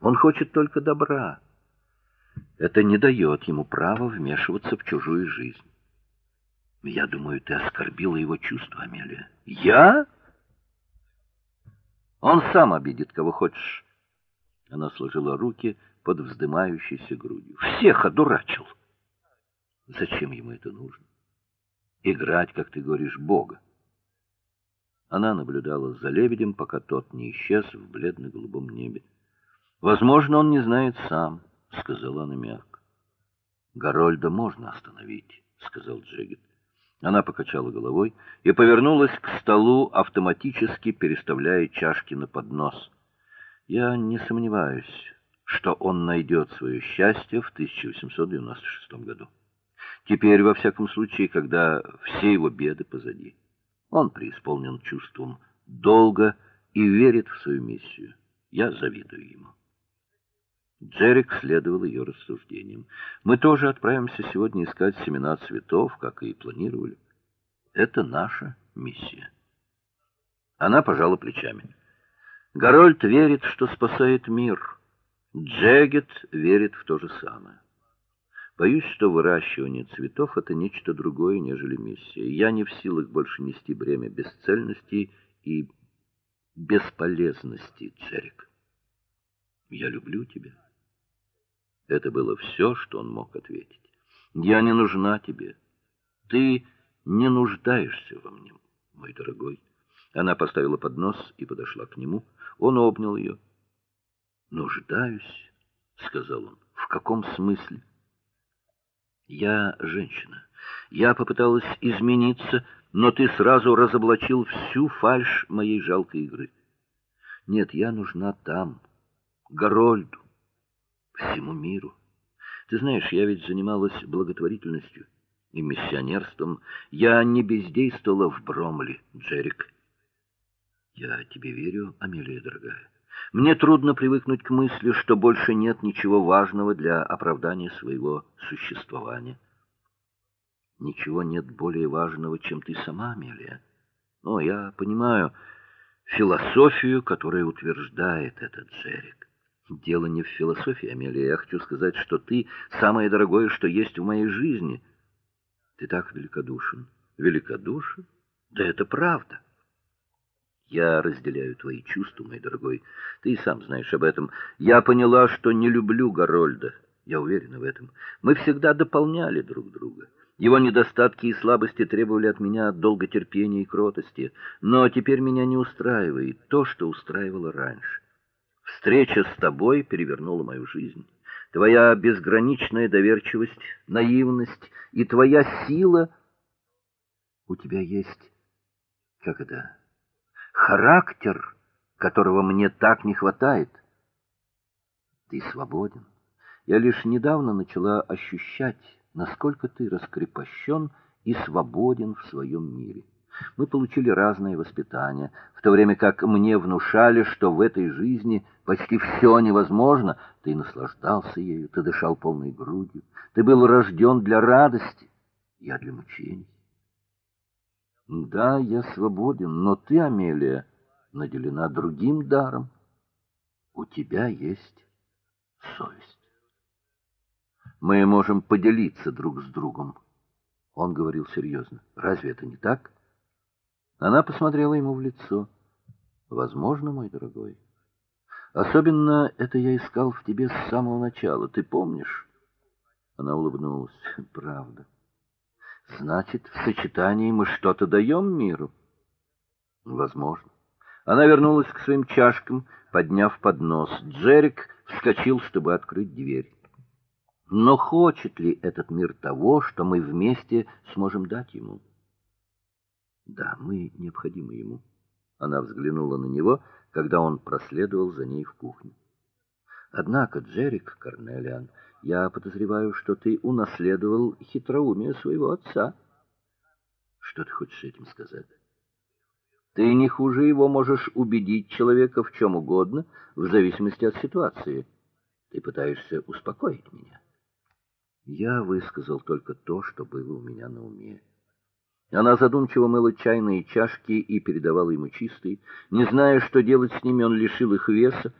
Он хочет только добра. Это не дает ему права вмешиваться в чужую жизнь. Я думаю, ты оскорбила его чувства, Амелия. Я? Он сам обидит кого хочешь. Она сложила руки под вздымающейся грудью. Всех одурачил. Зачем ему это нужно? Играть, как ты говоришь, Бога. Она наблюдала за лебедем, пока тот не исчез в бледно-голубом небе. Возможно, он не знает сам, сказала она мягко. Горольда можно остановить, сказал Джегет. Она покачала головой и повернулась к столу, автоматически переставляя чашки на поднос. Я не сомневаюсь, что он найдет свое счастье в 1896 году. Теперь, во всяком случае, когда все его беды позади. Он преисполнен чувством долга и верит в свою миссию. Я завидую ему. Джерик следовал ее рассуждениям. Мы тоже отправимся сегодня искать семена цветов, как и планировали. Это наша миссия. Она пожала плечами. Гарольд верит, что спасает мир. Джегет верит в то же самое. Боюсь, что выращивание цветов это нечто другое, нежели миссия. Я не в силах больше нести бремя бесцельности и бесполезности, Джерик. Я люблю тебя. Это было все, что он мог ответить. Я не нужна тебе. Ты не нуждаешься во мне, мой дорогой. Она поставила поднос и подошла к нему. Он обнял ее. "Нуждаюсь", сказал он. "В каком смысле?" "Я женщина. Я попыталась измениться, но ты сразу разоблачил всю фальшь моей жалкой игры. Нет, я нужна там, Горольду всему миру. Ты знаешь, я ведь занималась благотворительностью и миссионерством. Я не бездействовала в Бромли, Джерик. Я тебе верю, Амелия дорогая. Мне трудно привыкнуть к мысли, что больше нет ничего важного для оправдания своего существования. Ничего нет более важного, чем ты сама, Амелия. Но я понимаю философию, которая утверждает этот Джерик. Дело не в философии, Амелия. Я хочу сказать, что ты самое дорогое, что есть в моей жизни. Ты так великодушен. Великодушен? Да это правда. Я разделяю твои чувства, мой дорогой. Ты и сам знаешь об этом. Я поняла, что не люблю Горольда. Я уверена в этом. Мы всегда дополняли друг друга. Его недостатки и слабости требовали от меня долготерпения и кротости, но теперь меня не устраивает то, что устраивало раньше. Встреча с тобой перевернула мою жизнь. Твоя безграничная доверчивость, наивность и твоя сила у тебя есть это? Характер, которого мне так не хватает. Ты свободен. Я лишь недавно начала ощущать, насколько ты раскрепощен и свободен в своем мире. Мы получили разное воспитание, в то время как мне внушали, что в этой жизни почти все невозможно. Ты наслаждался ею, ты дышал полной грудью, ты был рожден для радости, я для мучений. Да, я свободен, но ты, Амелия, наделена другим даром. У тебя есть совесть. Мы можем поделиться друг с другом. Он говорил серьезно. Разве это не так? Она посмотрела ему в лицо. Возможно, мой дорогой. Особенно это я искал в тебе с самого начала, ты помнишь? Она улыбнулась. Правда. Значит, в сочетании мы что-то даем миру. Возможно. Она вернулась к своим чашкам, подняв поднос. Джерик вскочил, чтобы открыть дверь. Но хочет ли этот мир того, что мы вместе сможем дать ему? Да, мы необходимы ему. Она взглянула на него, когда он проследовал за ней в кухню. Однако, Джерик Карнелиан, я подозреваю, что ты унаследовал хитроумие своего отца. Что ты хочешь этим сказать? Ты не хуже его можешь убедить человека в чем угодно, в зависимости от ситуации. Ты пытаешься успокоить меня. Я высказал только то, что было у меня на уме. Она задумчиво мыла чайные чашки и передавала ему чистые. Не зная, что делать с ними, он лишил их веса,